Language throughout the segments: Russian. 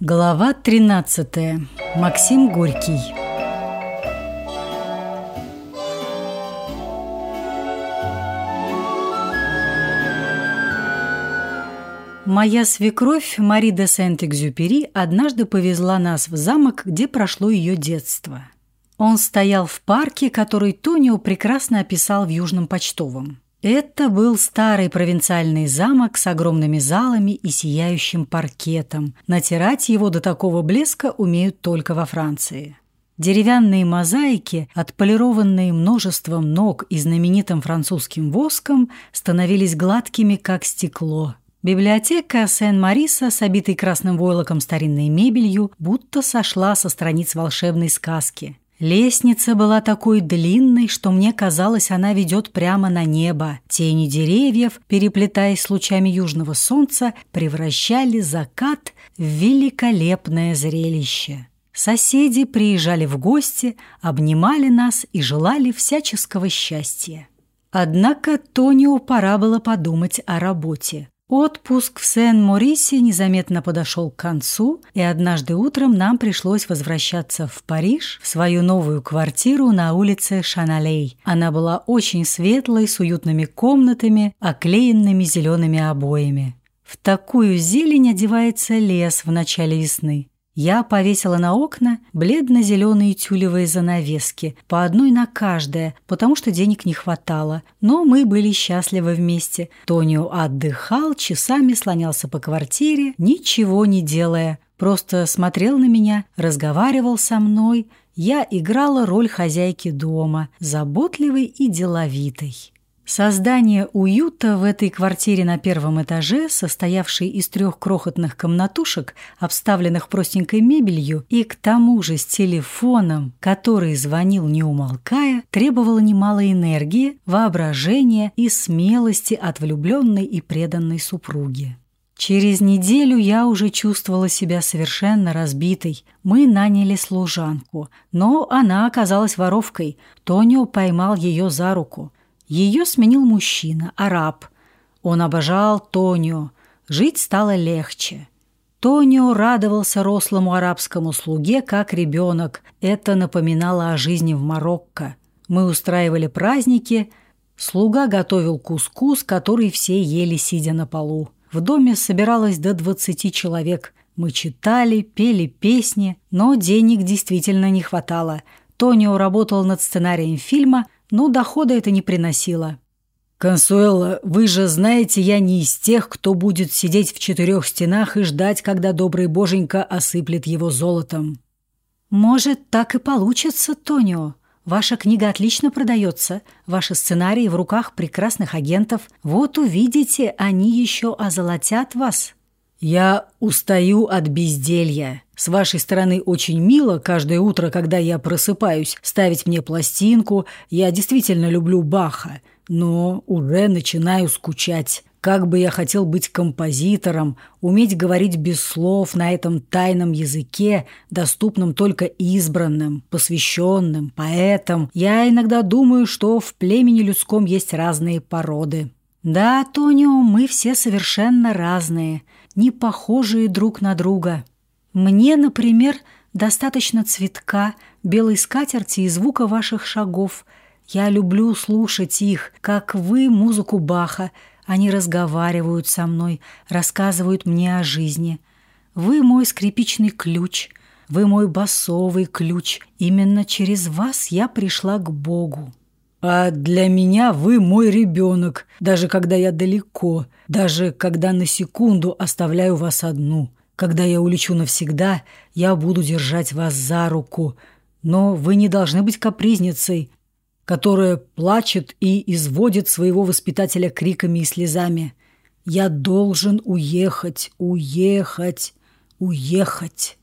Глава 13. Максим Горький. Моя свекровь Мари де Сент-Экзюпери однажды повезла нас в замок, где прошло ее детство. Он стоял в парке, который Тонио прекрасно описал в Южном почтовом. Это был старый провинциальный замок с огромными залами и сияющим паркетом. Натирать его до такого блеска умеют только во Франции. Деревянные мозаики, отполированные множеством ног и знаменитым французским воском, становились гладкими, как стекло. Библиотека Сен-Мариса, с обитой красным войлоком старинной мебелью, будто сошла со страниц волшебной сказки. Лестница была такой длинной, что мне казалось, она ведет прямо на небо. Тени деревьев, переплетаясь с лучами южного солнца, превращали закат в великолепное зрелище. Соседи приезжали в гости, обнимали нас и желали всяческого счастья. Однако Тонио пора было подумать о работе. Отпуск в Сен-Морисе незаметно подошел к концу, и однажды утром нам пришлось возвращаться в Париж, в свою новую квартиру на улице Шаналей. Она была очень светлой, с уютными комнатами, оклеенными зелеными обоями. В такую зелень одевается лес в начале весны. Я повесила на окна бледно-зеленые тюлевые занавески, по одной на каждое, потому что денег не хватало. Но мы были счастливы вместе. Тонио отдыхал, часами слонялся по квартире, ничего не делая. Просто смотрел на меня, разговаривал со мной. Я играла роль хозяйки дома, заботливой и деловитой. Создание уюта в этой квартире на первом этаже, состоявшей из трех крохотных комнатушек, обставленных простенькой мебелью, и к тому же с телефоном, который звонил не умолкая, требовало немало энергии, воображения и смелости от влюбленной и преданной супруги. Через неделю я уже чувствовала себя совершенно разбитой. Мы наняли служанку, но она оказалась воровкой. Тонио поймал ее за руку. Ее сменил мужчина, араб. Он обожал Тонио. Жить стало легче. Тонио радовался рослому арабскому слуге, как ребенок. Это напоминало о жизни в Марокко. Мы устраивали праздники. Слуга готовил кускус, который все ели, сидя на полу. В доме собиралось до 20 человек. Мы читали, пели песни, но денег действительно не хватало. Тонио работал над сценарием фильма – но дохода это не приносило. «Консуэла, вы же знаете, я не из тех, кто будет сидеть в четырех стенах и ждать, когда добрый боженька осыплет его золотом». «Может, так и получится, Тонио. Ваша книга отлично продается, ваши сценарии в руках прекрасных агентов. Вот увидите, они еще озолотят вас». «Я устаю от безделья. С вашей стороны очень мило каждое утро, когда я просыпаюсь, ставить мне пластинку. Я действительно люблю Баха, но уже начинаю скучать. Как бы я хотел быть композитором, уметь говорить без слов на этом тайном языке, доступном только избранным, посвященным, поэтам. Я иногда думаю, что в племени людском есть разные породы». «Да, Тонио, мы все совершенно разные, не похожие друг на друга. Мне, например, достаточно цветка, белой скатерти и звука ваших шагов. Я люблю слушать их, как вы музыку Баха. Они разговаривают со мной, рассказывают мне о жизни. Вы мой скрипичный ключ, вы мой басовый ключ. Именно через вас я пришла к Богу». А для меня вы мой ребенок, даже когда я далеко, даже когда на секунду оставляю вас одну. Когда я улечу навсегда, я буду держать вас за руку. Но вы не должны быть капризницей, которая плачет и изводит своего воспитателя криками и слезами. Я должен уехать, уехать, уехать.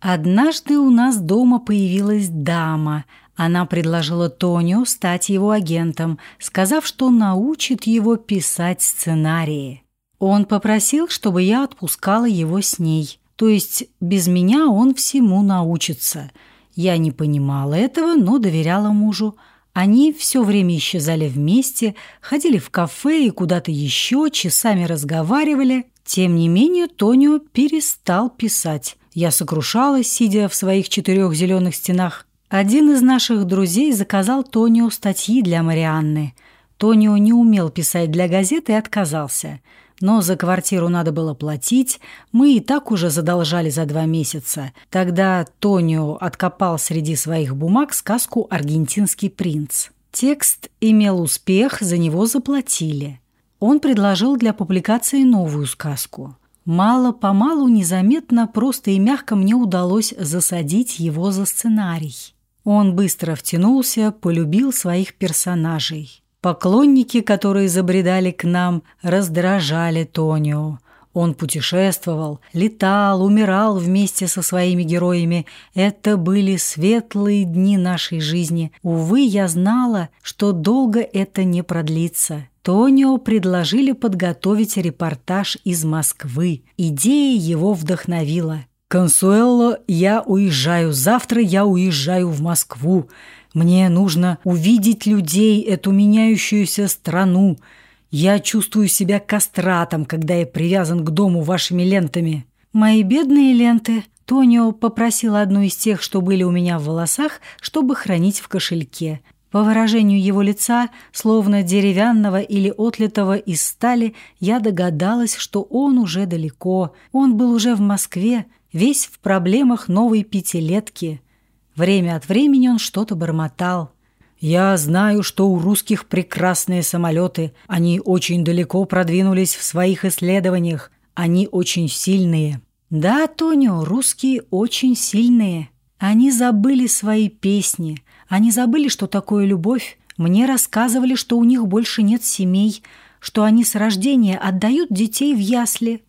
Однажды у нас дома появилась дама – она предложила Тонио стать его агентом, сказав, что научит его писать сценарии. Он попросил, чтобы я отпускала его с ней. То есть без меня он всему научится. Я не понимала этого, но доверяла мужу. Они все время исчезали вместе, ходили в кафе и куда-то еще, часами разговаривали. Тем не менее, Тонио перестал писать. Я сокрушалась, сидя в своих четырех зеленых стенах. Один из наших друзей заказал Тонио статьи для Марианны. Тонио не умел писать для газеты и отказался. Но за квартиру надо было платить, мы и так уже задолжали за два месяца. Тогда Тонио откопал среди своих бумаг сказку «Аргентинский принц». Текст имел успех, за него заплатили. Он предложил для публикации новую сказку. Мало-помалу, незаметно, просто и мягко мне удалось засадить его за сценарий. Он быстро втянулся, полюбил своих персонажей. Поклонники, которые забредали к нам, раздражали Тонио. Он путешествовал, летал, умирал вместе со своими героями. Это были светлые дни нашей жизни. Увы, я знала, что долго это не продлится. Тонио предложили подготовить репортаж из Москвы. Идея его вдохновила. «Консуэлло, я уезжаю. Завтра я уезжаю в Москву. Мне нужно увидеть людей, эту меняющуюся страну. Я чувствую себя кастратом, когда я привязан к дому вашими лентами. Мои бедные ленты. Тонио попросил одну из тех, что были у меня в волосах, чтобы хранить в кошельке. По выражению его лица, словно деревянного или отлитого из стали, я догадалась, что он уже далеко. Он был уже в Москве, весь в проблемах новой пятилетки. Время от времени он что-то бормотал. «Я знаю, что у русских прекрасные самолеты. Они очень далеко продвинулись в своих исследованиях. Они очень сильные». «Да, Тонио, русские очень сильные. Они забыли свои песни. Они забыли, что такое любовь. Мне рассказывали, что у них больше нет семей, что они с рождения отдают детей в ясли».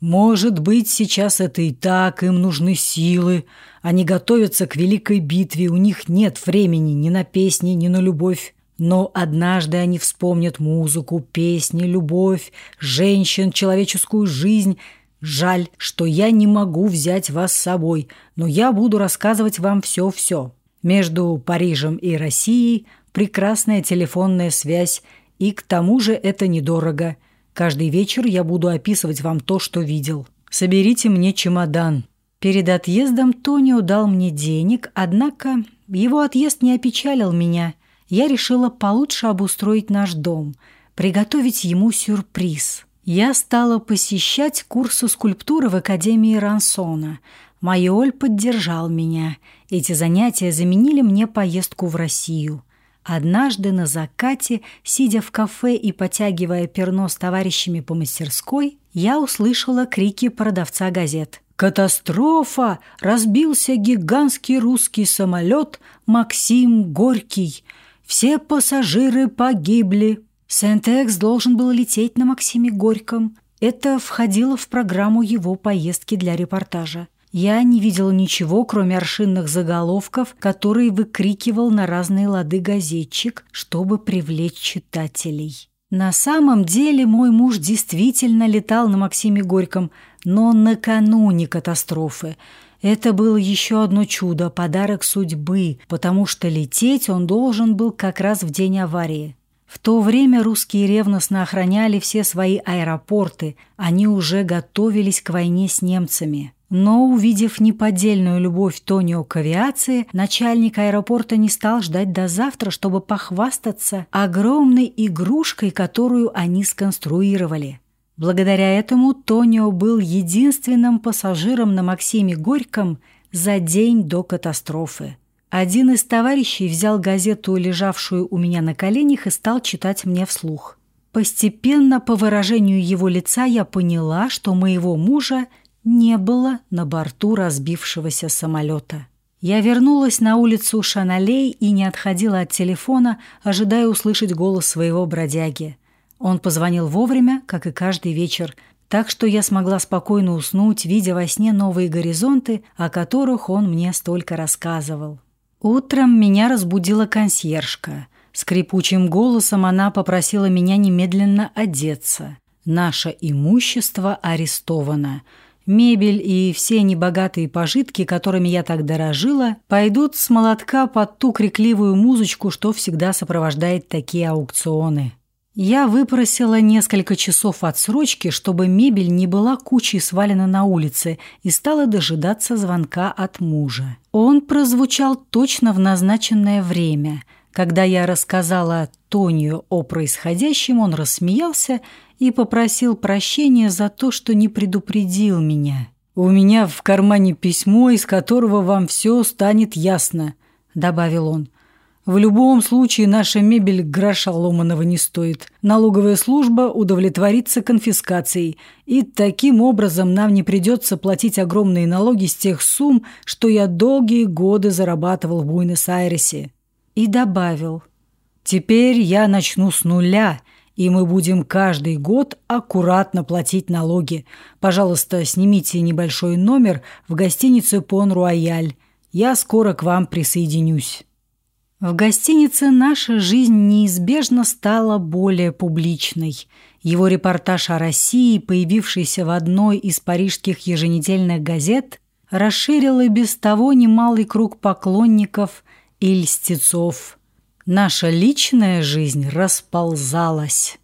«Может быть, сейчас это и так, им нужны силы. Они готовятся к великой битве, у них нет времени ни на песни, ни на любовь. Но однажды они вспомнят музыку, песни, любовь, женщин, человеческую жизнь. Жаль, что я не могу взять вас с собой, но я буду рассказывать вам все-все. Между Парижем и Россией прекрасная телефонная связь, и к тому же это недорого – Каждый вечер я буду описывать вам то, что видел. Соберите мне чемодан». Перед отъездом Тонио дал мне денег, однако его отъезд не опечалил меня. Я решила получше обустроить наш дом, приготовить ему сюрприз. Я стала посещать курсы скульптуры в Академии Рансона. Майоль поддержал меня. Эти занятия заменили мне поездку в Россию. Однажды на закате, сидя в кафе и потягивая перно с товарищами по мастерской, я услышала крики продавца газет. «Катастрофа! Разбился гигантский русский самолет Максим Горький. Все пассажиры погибли». Сент-Экс должен был лететь на Максиме Горьком. Это входило в программу его поездки для репортажа. Я не видела ничего, кроме аршинных заголовков, которые выкрикивал на разные лады газетчик, чтобы привлечь читателей. На самом деле мой муж действительно летал на Максиме Горьком, но накануне катастрофы. Это было еще одно чудо, подарок судьбы, потому что лететь он должен был как раз в день аварии. В то время русские ревностно охраняли все свои аэропорты, они уже готовились к войне с немцами. Но, увидев неподдельную любовь Тонио к авиации, начальник аэропорта не стал ждать до завтра, чтобы похвастаться огромной игрушкой, которую они сконструировали. Благодаря этому Тонио был единственным пассажиром на Максиме Горьком за день до катастрофы. Один из товарищей взял газету, лежавшую у меня на коленях, и стал читать мне вслух. Постепенно, по выражению его лица, я поняла, что моего мужа не было на борту разбившегося самолета. Я вернулась на улицу Шаналей и не отходила от телефона, ожидая услышать голос своего бродяги. Он позвонил вовремя, как и каждый вечер, так что я смогла спокойно уснуть, видя во сне новые горизонты, о которых он мне столько рассказывал. Утром меня разбудила консьержка. Скрипучим голосом она попросила меня немедленно одеться. «Наше имущество арестовано», Мебель и все небогатые пожитки, которыми я так дорожила, пойдут с молотка под ту крикливую музычку, что всегда сопровождает такие аукционы. Я выпросила несколько часов отсрочки, чтобы мебель не была кучей свалена на улице, и стала дожидаться звонка от мужа. Он прозвучал точно в назначенное время. Когда я рассказала Тонию о происходящем, он рассмеялся и попросил прощения за то, что не предупредил меня. «У меня в кармане письмо, из которого вам все станет ясно», — добавил он. В любом случае наша мебель гроша ломаного не стоит. Налоговая служба удовлетворится конфискацией, и таким образом нам не придется платить огромные налоги с тех сумм, что я долгие годы зарабатывал в Буэнос-Айресе. И добавил, «Теперь я начну с нуля, и мы будем каждый год аккуратно платить налоги. Пожалуйста, снимите небольшой номер в гостинице «Пон-Руаяль». Я скоро к вам присоединюсь». В гостинице наша жизнь неизбежно стала более публичной. Его репортаж о России, появившийся в одной из парижских еженедельных газет, расширил и без того немалый круг поклонников и льстецов. Наша личная жизнь расползалась.